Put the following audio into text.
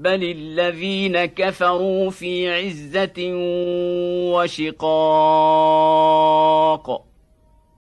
بل الذين كفروا في عزه وشقاق